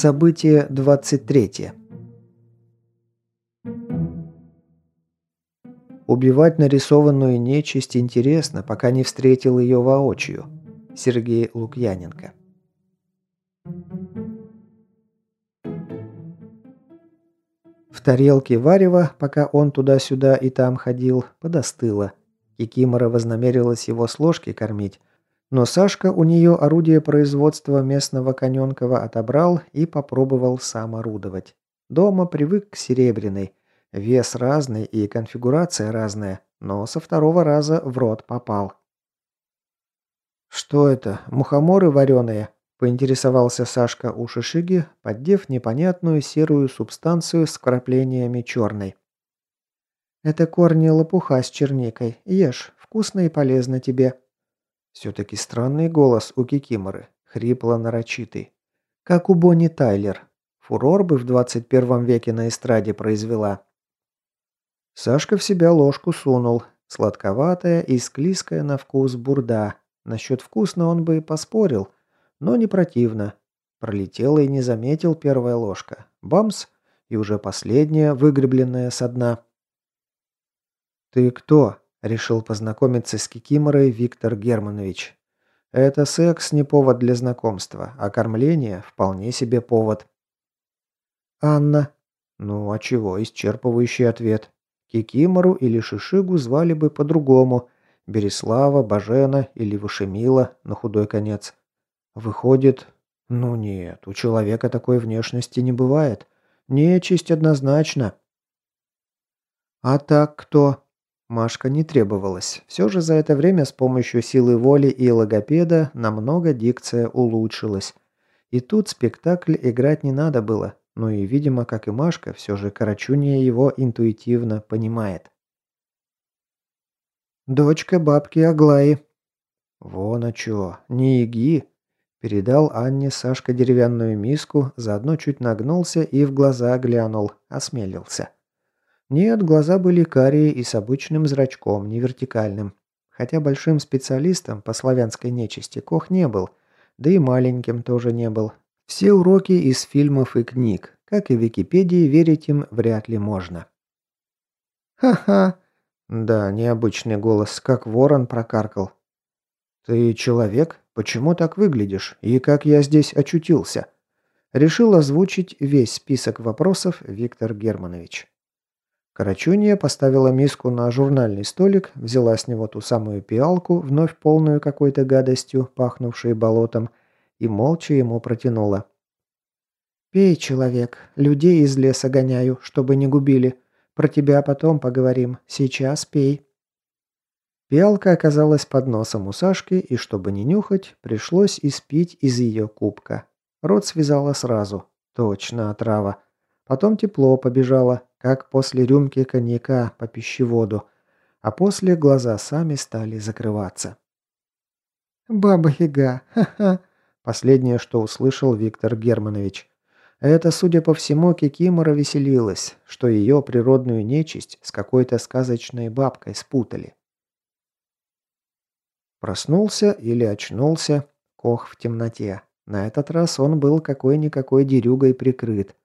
Событие 23. Убивать нарисованную нечисть интересно, пока не встретил ее воочию. Сергей Лукьяненко. Тарелке варева, пока он туда-сюда и там ходил, подостыло. Кикимора вознамерилась его с ложки кормить, но Сашка у нее орудие производства местного Коненкова отобрал и попробовал сам орудовать. Дома привык к серебряной. Вес разный и конфигурация разная, но со второго раза в рот попал. «Что это, мухоморы вареные?» – поинтересовался Сашка у Шишиги, поддев непонятную серую субстанцию с вкраплениями черной. «Это корни лопуха с черникой. Ешь, вкусно и полезно тебе», все-таки странный голос у Кикиморы, хрипло-нарочитый. Как у Бонни Тайлер. Фурор бы в 21 веке на эстраде произвела. Сашка в себя ложку сунул. Сладковатая и склизкая на вкус бурда. Насчет вкусно он бы и поспорил, но не противно. Пролетела и не заметил первая ложка. Бамс! И уже последняя, выгребленная со дна. «Ты кто?» Решил познакомиться с Кикиморой Виктор Германович. Это секс не повод для знакомства, а кормление вполне себе повод. Анна. Ну а чего, исчерпывающий ответ. Кикимору или Шишигу звали бы по-другому. Береслава, Бажена или Вышемила, на худой конец. Выходит... Ну нет, у человека такой внешности не бывает. Нечисть однозначно. А так кто? Машка не требовалась. Все же за это время с помощью силы воли и логопеда намного дикция улучшилась. И тут спектакль играть не надо было. Ну и, видимо, как и Машка, все же Карачунья его интуитивно понимает. «Дочка бабки Аглаи». «Вон а чё, не иги». Передал Анне Сашка деревянную миску, заодно чуть нагнулся и в глаза глянул, осмелился. Нет, глаза были карие и с обычным зрачком, не вертикальным. Хотя большим специалистом по славянской нечисти Кох не был, да и маленьким тоже не был. Все уроки из фильмов и книг, как и Википедии, верить им вряд ли можно. «Ха-ха!» Да, необычный голос, как ворон прокаркал. «Ты человек? Почему так выглядишь? И как я здесь очутился?» Решил озвучить весь список вопросов Виктор Германович. Карачунья поставила миску на журнальный столик, взяла с него ту самую пиалку, вновь полную какой-то гадостью, пахнувшей болотом, и молча ему протянула. «Пей, человек, людей из леса гоняю, чтобы не губили. Про тебя потом поговорим, сейчас пей». Пиалка оказалась под носом у Сашки, и чтобы не нюхать, пришлось испить из ее кубка. Рот связала сразу. Точно отрава. Потом тепло побежало, как после рюмки коньяка по пищеводу, а после глаза сами стали закрываться. «Баба-яга, ха-ха!» Последнее, что услышал Виктор Германович. Это, судя по всему, Кикимора веселилась, что ее природную нечисть с какой-то сказочной бабкой спутали. Проснулся или очнулся Кох в темноте. На этот раз он был какой-никакой дерюгой прикрыт.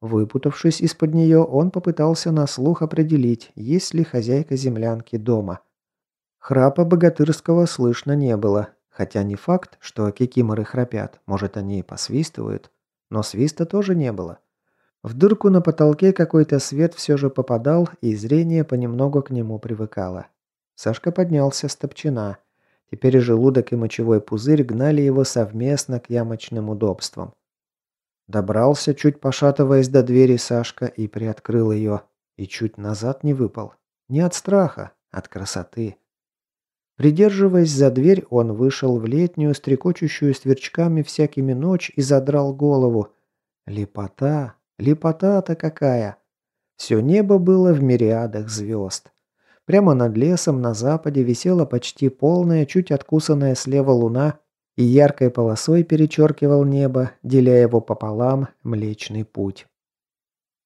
Выпутавшись из-под нее, он попытался на слух определить, есть ли хозяйка землянки дома. Храпа богатырского слышно не было, хотя не факт, что кикиморы храпят, может они и посвистывают, но свиста тоже не было. В дырку на потолке какой-то свет все же попадал, и зрение понемногу к нему привыкало. Сашка поднялся с топчина. Теперь желудок и мочевой пузырь гнали его совместно к ямочным удобствам. Добрался, чуть пошатываясь до двери Сашка, и приоткрыл ее. И чуть назад не выпал. Не от страха, от красоты. Придерживаясь за дверь, он вышел в летнюю, стрекочущую сверчками всякими ночь и задрал голову. Лепота, лепота-то какая! Все небо было в мириадах звезд. Прямо над лесом на западе висела почти полная, чуть откусанная слева луна, и яркой полосой перечеркивал небо, деля его пополам Млечный Путь.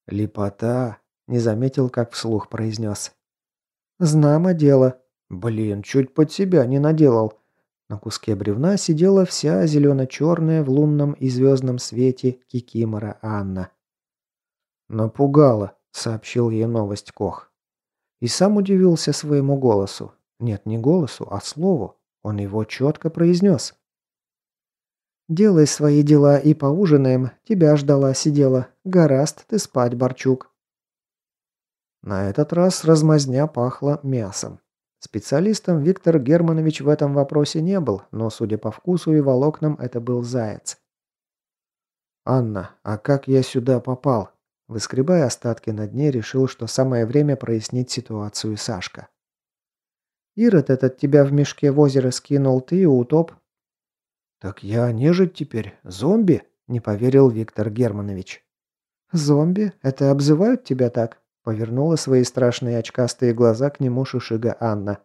«Лепота!» – не заметил, как вслух произнес. «Знамо дело. Блин, чуть под себя не наделал». На куске бревна сидела вся зелено-черная в лунном и звездном свете кикимора Анна. «Напугала», — сообщил ей новость Кох. И сам удивился своему голосу. Нет, не голосу, а слову. Он его четко произнес. «Делай свои дела и поужинаем. Тебя ждала, сидела. Гораст ты спать, Борчук». На этот раз размазня пахла мясом. Специалистом Виктор Германович в этом вопросе не был, но, судя по вкусу и волокнам, это был заяц. «Анна, а как я сюда попал?» Выскребая остатки на дне, решил, что самое время прояснить ситуацию Сашка. «Ирод этот тебя в мешке в озеро скинул, ты утоп». «Так я нежить теперь? Зомби?» – не поверил Виктор Германович. «Зомби? Это обзывают тебя так?» – повернула свои страшные очкастые глаза к нему Шишига Анна.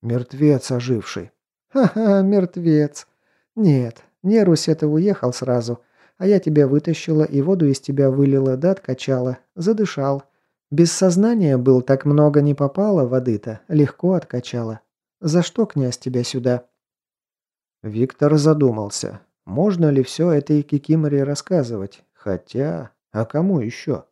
«Мертвец оживший». «Ха-ха, мертвец. Нет, Нерус это уехал сразу. А я тебя вытащила и воду из тебя вылила да откачала. Задышал. Без сознания был, так много не попало воды-то. Легко откачала. За что, князь, тебя сюда?» Виктор задумался. Можно ли все этой Кикиморе рассказывать? Хотя... А кому еще?